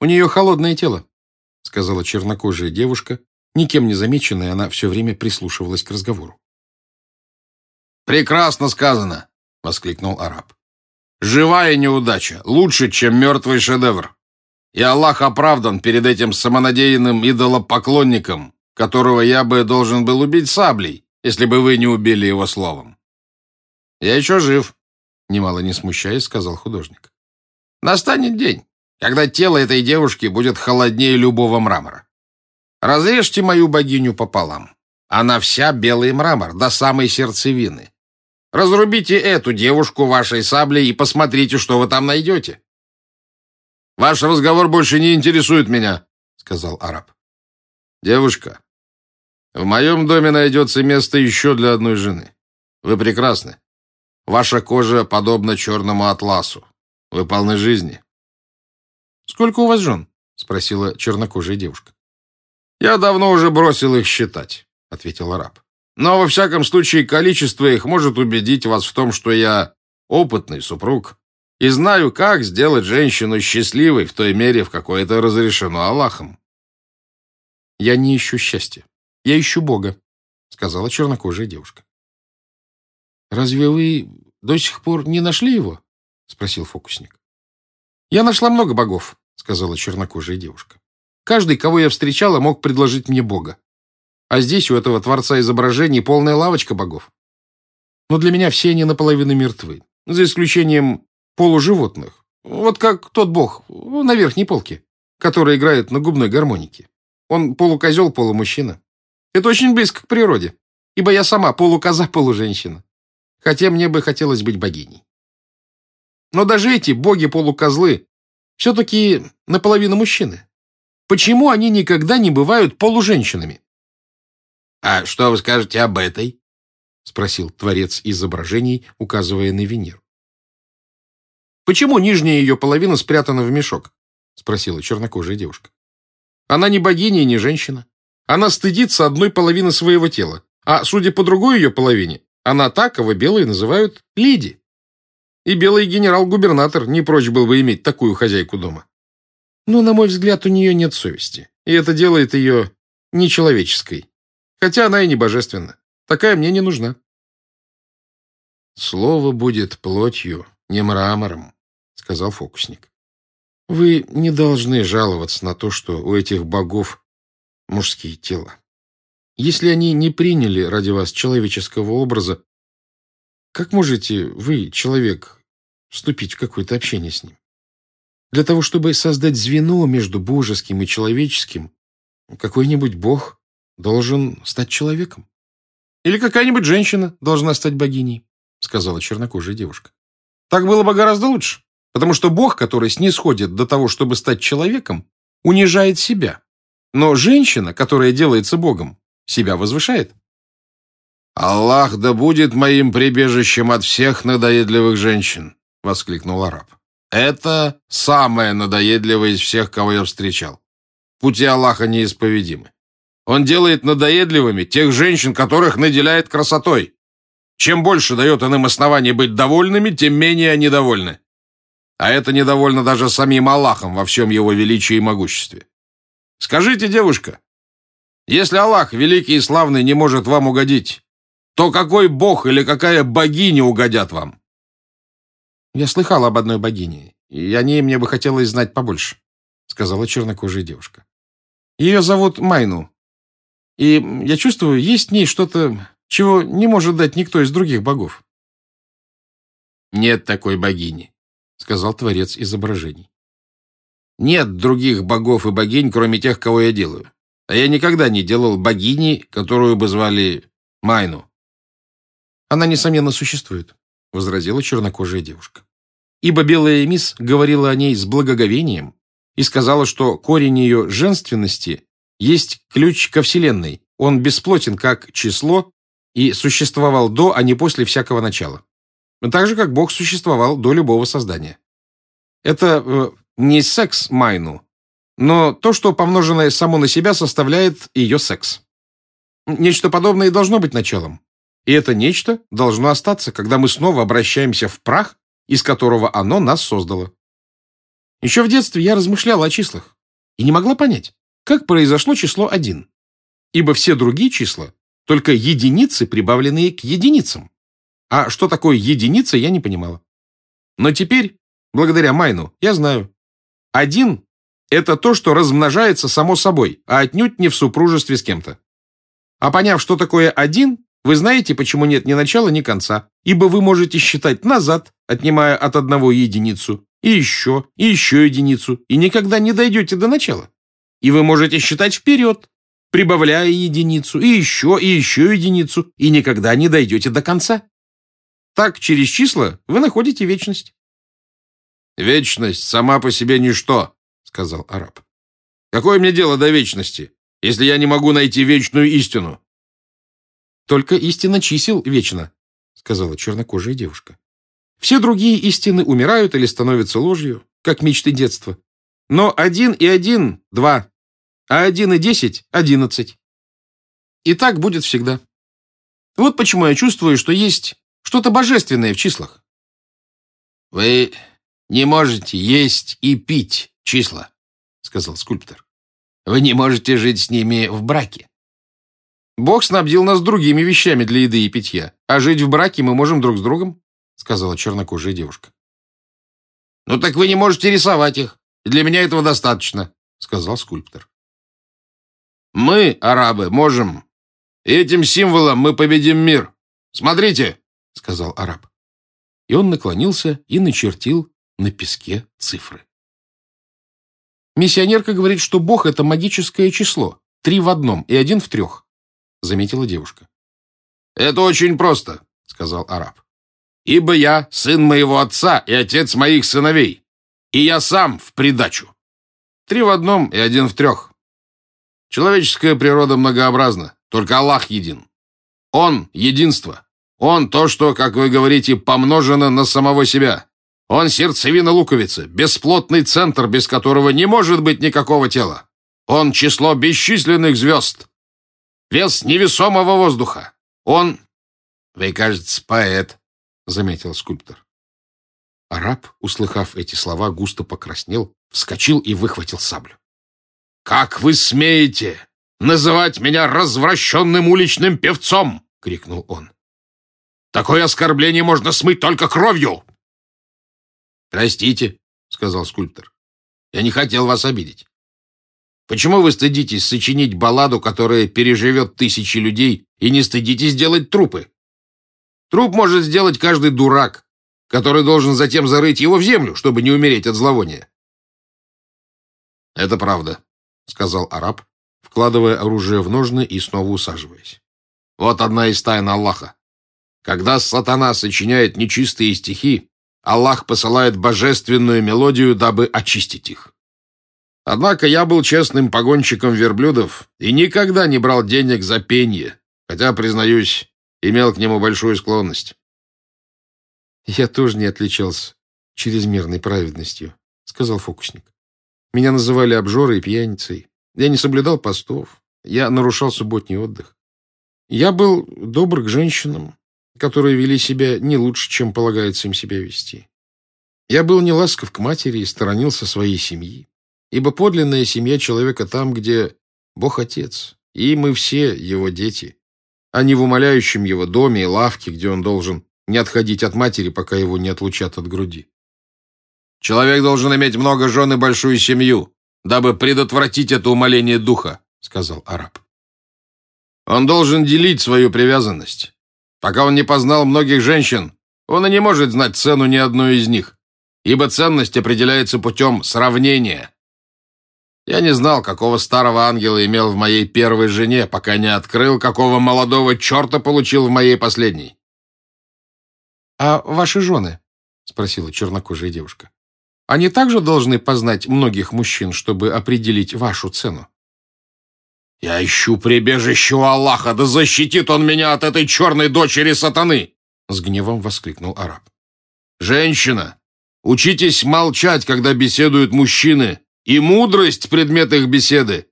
У нее холодное тело, сказала чернокожая девушка. Никем не замеченная, она все время прислушивалась к разговору. «Прекрасно сказано!» — воскликнул араб. «Живая неудача лучше, чем мертвый шедевр. И Аллах оправдан перед этим самонадеянным идолопоклонником, которого я бы должен был убить саблей, если бы вы не убили его словом. Я еще жив, немало не смущаясь, сказал художник. Настанет день, когда тело этой девушки будет холоднее любого мрамора. Разрежьте мою богиню пополам. Она вся белый мрамор, до самой сердцевины. Разрубите эту девушку вашей саблей и посмотрите, что вы там найдете. Ваш разговор больше не интересует меня, сказал араб. Девушка, в моем доме найдется место еще для одной жены. Вы прекрасны. Ваша кожа подобна черному атласу. Вы полны жизни. Сколько у вас жен? Спросила чернокожая девушка. Я давно уже бросил их считать, ответил араб. Но во всяком случае количество их может убедить вас в том, что я опытный супруг и знаю, как сделать женщину счастливой в той мере, в какой это разрешено Аллахом. Я не ищу счастья. Я ищу Бога, сказала чернокожая девушка. Разве вы до сих пор не нашли его? спросил фокусник. Я нашла много богов, сказала чернокожая девушка. Каждый, кого я встречала, мог предложить мне Бога. А здесь у этого творца изображений полная лавочка богов. Но для меня все они наполовину мертвы, за исключением полуживотных. Вот как тот бог на верхней полке, который играет на губной гармонике. Он полукозел, полумужчина. Это очень близко к природе, ибо я сама полукоза, полуженщина. Хотя мне бы хотелось быть богиней. Но даже эти боги-полукозлы все-таки наполовину мужчины. Почему они никогда не бывают полуженщинами? — А что вы скажете об этой? — спросил творец изображений, указывая на Венеру. Почему нижняя ее половина спрятана в мешок? Спросила чернокожая девушка. Она не богиня и не женщина. Она стыдится одной половины своего тела. А судя по другой ее половине, она та, кого белые называют леди. И белый генерал-губернатор не прочь был бы иметь такую хозяйку дома. Но, на мой взгляд, у нее нет совести. И это делает ее нечеловеческой. Хотя она и не божественна. Такая мне не нужна. Слово будет плотью, не мрамором, сказал фокусник. Вы не должны жаловаться на то, что у этих богов мужские тела. Если они не приняли ради вас человеческого образа, как можете вы, человек, вступить в какое-то общение с ним? Для того, чтобы создать звено между божеским и человеческим, какой-нибудь бог должен стать человеком. Или какая-нибудь женщина должна стать богиней, сказала чернокожая девушка. Так было бы гораздо лучше, потому что Бог, который снисходит до того, чтобы стать человеком, унижает себя. Но женщина, которая делается Богом, себя возвышает. «Аллах да будет моим прибежищем от всех надоедливых женщин!» — воскликнул араб. «Это самая надоедливая из всех, кого я встречал. Пути Аллаха неисповедимы. Он делает надоедливыми тех женщин, которых наделяет красотой. Чем больше дает он им оснований быть довольными, тем менее они довольны. А это недовольно даже самим Аллахом во всем его величии и могуществе. Скажите, девушка, если Аллах, великий и славный, не может вам угодить, то какой бог или какая богиня угодят вам? Я слыхала об одной богине, и о ней мне бы хотелось знать побольше, сказала чернокожая девушка. Ее зовут Майну. И я чувствую, есть в ней что-то чего не может дать никто из других богов. «Нет такой богини», — сказал творец изображений. «Нет других богов и богинь, кроме тех, кого я делаю. А я никогда не делал богини, которую бы звали Майну». «Она, несомненно, существует», — возразила чернокожая девушка. Ибо белая мисс говорила о ней с благоговением и сказала, что корень ее женственности есть ключ ко Вселенной. Он бесплотен как число и существовал до, а не после всякого начала. Так же, как Бог существовал до любого создания. Это э, не секс Майну, но то, что помноженное само на себя составляет ее секс. Нечто подобное должно быть началом. И это нечто должно остаться, когда мы снова обращаемся в прах, из которого оно нас создало. Еще в детстве я размышляла о числах и не могла понять, как произошло число один. Ибо все другие числа — только единицы, прибавленные к единицам. А что такое единица, я не понимала. Но теперь, благодаря Майну, я знаю. Один — это то, что размножается само собой, а отнюдь не в супружестве с кем-то. А поняв, что такое один, вы знаете, почему нет ни начала, ни конца, ибо вы можете считать назад, отнимая от одного единицу, и еще, и еще единицу, и никогда не дойдете до начала. И вы можете считать вперед, прибавляя единицу, и еще, и еще единицу, и никогда не дойдете до конца. Так, через числа вы находите вечность. «Вечность сама по себе ничто», — сказал араб. «Какое мне дело до вечности, если я не могу найти вечную истину?» «Только истина чисел вечна», — сказала чернокожая девушка. «Все другие истины умирают или становятся ложью, как мечты детства. Но один и один — два, а один и десять — одиннадцать. И так будет всегда. Вот почему я чувствую, что есть что-то божественное в числах. «Вы не можете есть и пить числа», — сказал скульптор. «Вы не можете жить с ними в браке». «Бог снабдил нас другими вещами для еды и питья, а жить в браке мы можем друг с другом», — сказала чернокожая девушка. «Ну так вы не можете рисовать их. Для меня этого достаточно», — сказал скульптор. «Мы, арабы, можем. Этим символом мы победим мир. Смотрите!» — сказал араб. И он наклонился и начертил на песке цифры. «Миссионерка говорит, что Бог — это магическое число. Три в одном и один в трех», — заметила девушка. «Это очень просто», — сказал араб. «Ибо я сын моего отца и отец моих сыновей, и я сам в придачу. Три в одном и один в трех. Человеческая природа многообразна, только Аллах един. Он — единство, он то, что, как вы говорите, помножено на самого себя. Он сердцевина луковицы, бесплотный центр, без которого не может быть никакого тела. Он число бесчисленных звезд. Вес невесомого воздуха. Он... Вы, кажется, поэт, заметил скульптор. Араб, услыхав эти слова, густо покраснел, вскочил и выхватил саблю. «Как вы смеете называть меня развращенным уличным певцом?» — крикнул он. Такое оскорбление можно смыть только кровью!» «Простите», — сказал скульптор. «Я не хотел вас обидеть. Почему вы стыдитесь сочинить балладу, которая переживет тысячи людей, и не стыдитесь делать трупы? Труп может сделать каждый дурак, который должен затем зарыть его в землю, чтобы не умереть от зловония». «Это правда», — сказал араб, вкладывая оружие в ножны и снова усаживаясь. «Вот одна из тайн Аллаха. Когда сатана сочиняет нечистые стихи, Аллах посылает божественную мелодию, дабы очистить их. Однако я был честным погонщиком верблюдов и никогда не брал денег за пение, хотя, признаюсь, имел к нему большую склонность. «Я тоже не отличался чрезмерной праведностью», — сказал фокусник. «Меня называли обжорой и пьяницей. Я не соблюдал постов. Я нарушал субботний отдых. Я был добр к женщинам, которые вели себя не лучше, чем полагается им себя вести. Я был не ласков к матери и сторонился своей семьи, ибо подлинная семья человека там, где Бог Отец, и мы все его дети, а не в умоляющем его доме и лавке, где он должен не отходить от матери, пока его не отлучат от груди. «Человек должен иметь много жен и большую семью, дабы предотвратить это умоление духа», — сказал араб. «Он должен делить свою привязанность, Пока он не познал многих женщин, он и не может знать цену ни одной из них, ибо ценность определяется путем сравнения. Я не знал, какого старого ангела имел в моей первой жене, пока не открыл, какого молодого черта получил в моей последней. «А ваши жены?» — спросила чернокожая девушка. «Они также должны познать многих мужчин, чтобы определить вашу цену?» «Я ищу прибежище у Аллаха, да защитит он меня от этой черной дочери сатаны!» С гневом воскликнул араб. «Женщина, учитесь молчать, когда беседуют мужчины, и мудрость — предмет их беседы.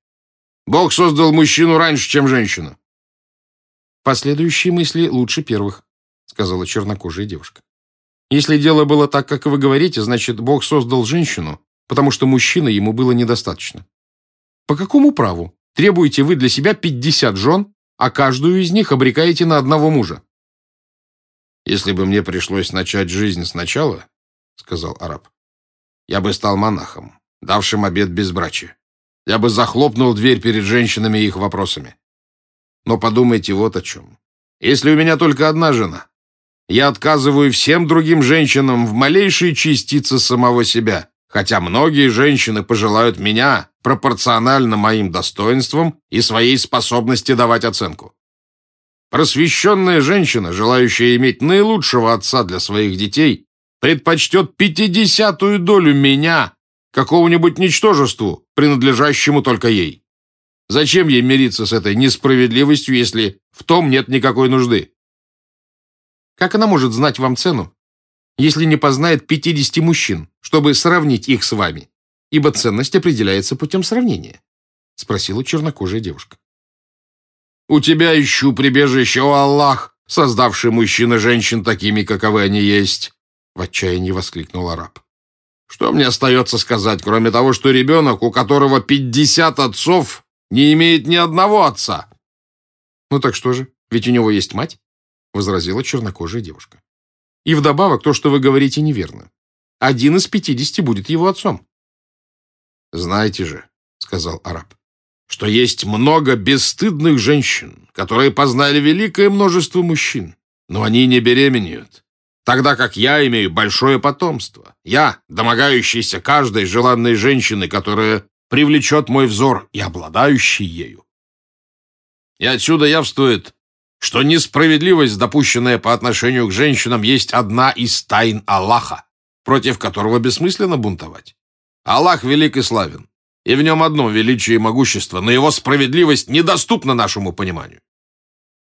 Бог создал мужчину раньше, чем женщину». «Последующие мысли лучше первых», — сказала чернокожая девушка. «Если дело было так, как вы говорите, значит, Бог создал женщину, потому что мужчины ему было недостаточно. По какому праву требуете вы для себя 50 жен, а каждую из них обрекаете на одного мужа? «Если бы мне пришлось начать жизнь сначала, — сказал араб, — я бы стал монахом, давшим обет безбрачия. Я бы захлопнул дверь перед женщинами и их вопросами. Но подумайте вот о чем. Если у меня только одна жена, я отказываю всем другим женщинам в малейшей частице самого себя, хотя многие женщины пожелают меня пропорционально моим достоинствам и своей способности давать оценку. Просвещенная женщина, желающая иметь наилучшего отца для своих детей, предпочтет пятидесятую долю меня какому-нибудь ничтожеству, принадлежащему только ей. Зачем ей мириться с этой несправедливостью, если в том нет никакой нужды? Как она может знать вам цену, если не познает 50 мужчин, чтобы сравнить их с вами? Ибо ценность определяется путем сравнения, спросила чернокожая девушка. У тебя ищу прибежище, о Аллах, создавший мужчин и женщин такими, каковы они есть, в отчаянии воскликнул араб. Что мне остается сказать, кроме того, что ребенок, у которого 50 отцов, не имеет ни одного отца? Ну так что же, ведь у него есть мать, возразила чернокожая девушка. И вдобавок то, что вы говорите, неверно. Один из пятидесяти будет его отцом. Знаете же, сказал араб, что есть много бесстыдных женщин, которые познали великое множество мужчин, но они не беременеют, тогда как я имею большое потомство. Я, домогающийся каждой желанной женщины, которая привлечет мой взор и обладающий ею. И отсюда явствует, что несправедливость, допущенная по отношению к женщинам, есть одна из тайн Аллаха, против которого бессмысленно бунтовать. Аллах велик и славен и в нем одно величие и могущество, но его справедливость недоступна нашему пониманию.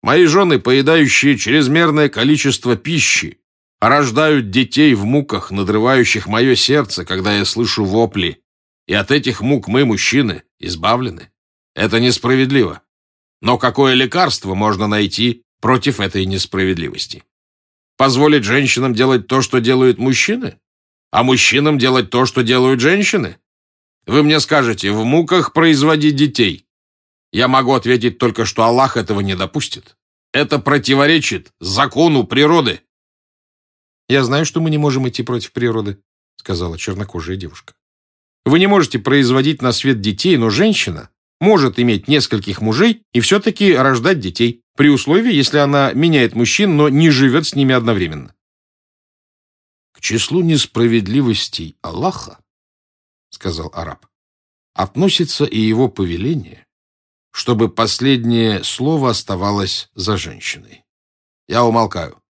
Мои жены, поедающие чрезмерное количество пищи, рождают детей в муках, надрывающих мое сердце, когда я слышу вопли, и от этих мук мы, мужчины, избавлены. Это несправедливо. Но какое лекарство можно найти против этой несправедливости? Позволить женщинам делать то, что делают мужчины? А мужчинам делать то, что делают женщины? Вы мне скажете, в муках производить детей. Я могу ответить только, что Аллах этого не допустит. Это противоречит закону природы. Я знаю, что мы не можем идти против природы, сказала чернокожая девушка. Вы не можете производить на свет детей, но женщина может иметь нескольких мужей и все-таки рождать детей, при условии, если она меняет мужчин, но не живет с ними одновременно. К числу несправедливостей Аллаха сказал араб, относится и его повеление, чтобы последнее слово оставалось за женщиной. Я умолкаю.